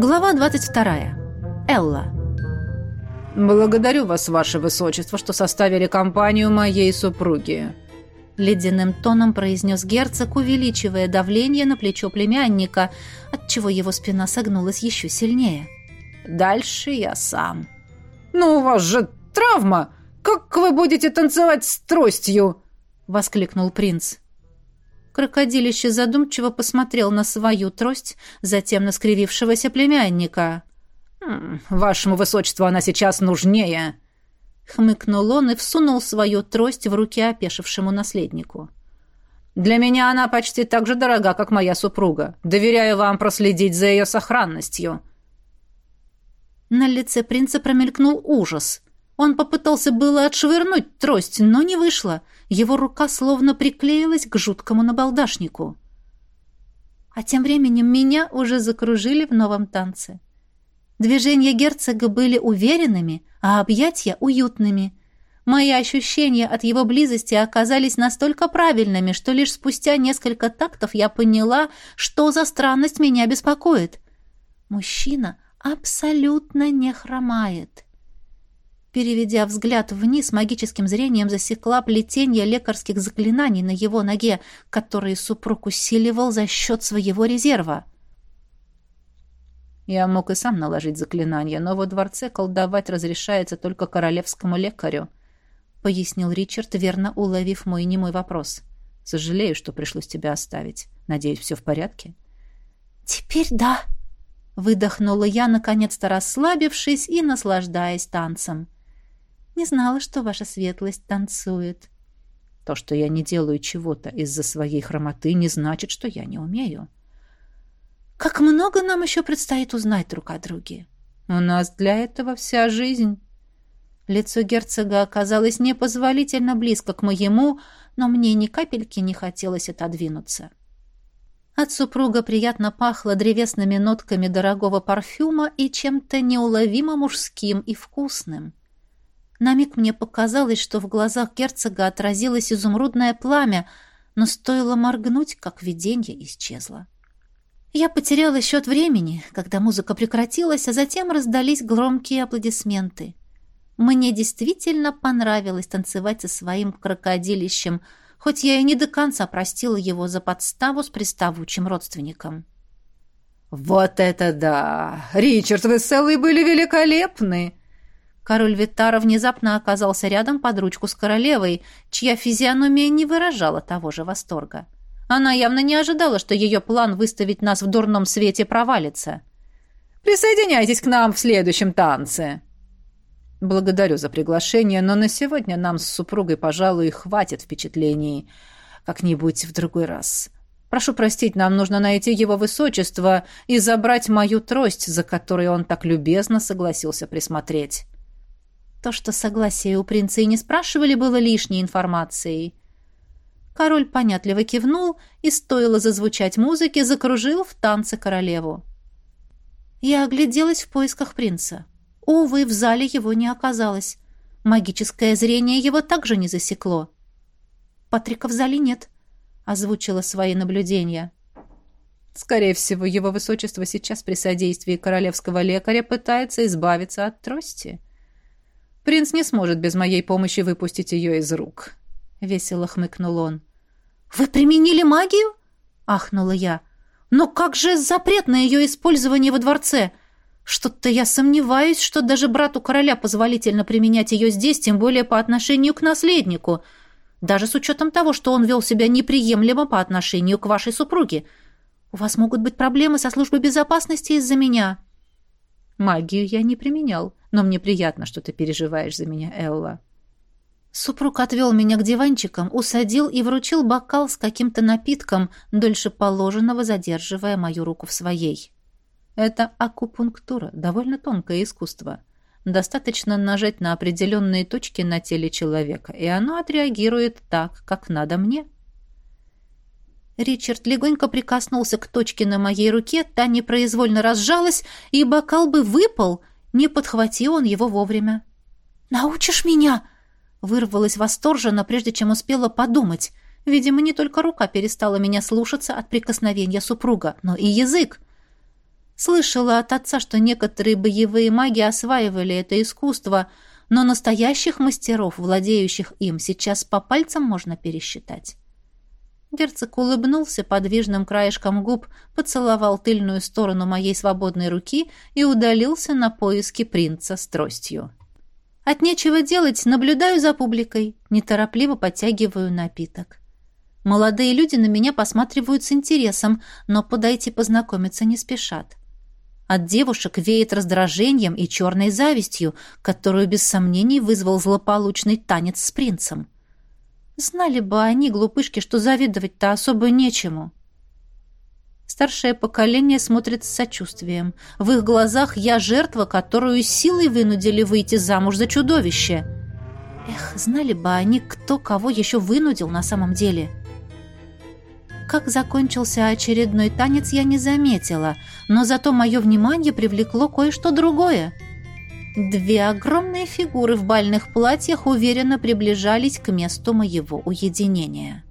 Глава 22. Элла. «Благодарю вас, ваше высочество, что составили компанию моей супруги», ледяным тоном произнес герцог, увеличивая давление на плечо племянника, отчего его спина согнулась еще сильнее. «Дальше я сам». «Ну, у вас же травма! Как вы будете танцевать с тростью?» — воскликнул принц. Крокодилище задумчиво посмотрел на свою трость, затем на скривившегося племянника. «Вашему высочеству она сейчас нужнее!» Хмыкнул он и всунул свою трость в руки опешившему наследнику. «Для меня она почти так же дорога, как моя супруга. Доверяю вам проследить за ее сохранностью». На лице принца промелькнул ужас. Он попытался было отшвырнуть трость, но не вышло. Его рука словно приклеилась к жуткому набалдашнику. А тем временем меня уже закружили в новом танце. Движения герцога были уверенными, а объятия уютными. Мои ощущения от его близости оказались настолько правильными, что лишь спустя несколько тактов я поняла, что за странность меня беспокоит. Мужчина абсолютно не хромает. Переведя взгляд вниз, магическим зрением засекла плетение лекарских заклинаний на его ноге, которые супруг усиливал за счет своего резерва. Я мог и сам наложить заклинание, но во дворце колдовать разрешается только королевскому лекарю, пояснил Ричард, верно уловив мой немой вопрос. Сожалею, что пришлось тебя оставить. Надеюсь, все в порядке. Теперь да, выдохнула я, наконец-то расслабившись и наслаждаясь танцем. Не знала, что ваша светлость танцует. То, что я не делаю чего-то из-за своей хромоты, не значит, что я не умею. Как много нам еще предстоит узнать друг о друге. У нас для этого вся жизнь. Лицо герцога оказалось непозволительно близко к моему, но мне ни капельки не хотелось отодвинуться. От супруга приятно пахло древесными нотками дорогого парфюма и чем-то неуловимо мужским и вкусным. На миг мне показалось, что в глазах герцога отразилось изумрудное пламя, но стоило моргнуть, как видение исчезло. Я потеряла счет времени, когда музыка прекратилась, а затем раздались громкие аплодисменты. Мне действительно понравилось танцевать со своим крокодилищем, хоть я и не до конца простила его за подставу с приставучим родственником. «Вот это да! Ричард, вы Эллой были великолепны!» Король Витара внезапно оказался рядом под ручку с королевой, чья физиономия не выражала того же восторга. Она явно не ожидала, что ее план выставить нас в дурном свете провалится. «Присоединяйтесь к нам в следующем танце!» «Благодарю за приглашение, но на сегодня нам с супругой, пожалуй, хватит впечатлений. Как-нибудь в другой раз. Прошу простить, нам нужно найти его высочество и забрать мою трость, за которой он так любезно согласился присмотреть». То, что согласие у принца и не спрашивали, было лишней информацией. Король понятливо кивнул и, стоило зазвучать музыке, закружил в танце королеву. Я огляделась в поисках принца. Увы, в зале его не оказалось. Магическое зрение его также не засекло. «Патрика в зале нет», — озвучила свои наблюдения. «Скорее всего, его высочество сейчас при содействии королевского лекаря пытается избавиться от трости. Принц не сможет без моей помощи выпустить ее из рук». — весело хмыкнул он. «Вы применили магию?» — ахнула я. «Но как же запрет на ее использование во дворце? Что-то я сомневаюсь, что даже брату короля позволительно применять ее здесь, тем более по отношению к наследнику, даже с учетом того, что он вел себя неприемлемо по отношению к вашей супруге. У вас могут быть проблемы со службой безопасности из-за меня». «Магию я не применял, но мне приятно, что ты переживаешь за меня, Элла». Супруг отвел меня к диванчикам, усадил и вручил бокал с каким-то напитком, дольше положенного задерживая мою руку в своей. Это акупунктура, довольно тонкое искусство. Достаточно нажать на определенные точки на теле человека, и оно отреагирует так, как надо мне. Ричард легонько прикоснулся к точке на моей руке, та непроизвольно разжалась, и бокал бы выпал, не подхватил он его вовремя. «Научишь меня?» Вырвалась восторженно, прежде чем успела подумать. Видимо, не только рука перестала меня слушаться от прикосновения супруга, но и язык. Слышала от отца, что некоторые боевые маги осваивали это искусство, но настоящих мастеров, владеющих им, сейчас по пальцам можно пересчитать. Герцог улыбнулся подвижным краешком губ, поцеловал тыльную сторону моей свободной руки и удалился на поиски принца с тростью. От нечего делать наблюдаю за публикой, неторопливо подтягиваю напиток. Молодые люди на меня посматривают с интересом, но подойти познакомиться не спешат. От девушек веет раздражением и черной завистью, которую без сомнений вызвал злополучный танец с принцем. Знали бы они, глупышки, что завидовать-то особо нечему. Старшее поколение смотрит с сочувствием. В их глазах я жертва, которую силой вынудили выйти замуж за чудовище. Эх, знали бы они, кто кого еще вынудил на самом деле. Как закончился очередной танец, я не заметила, но зато мое внимание привлекло кое-что другое — Две огромные фигуры в бальных платьях уверенно приближались к месту моего уединения.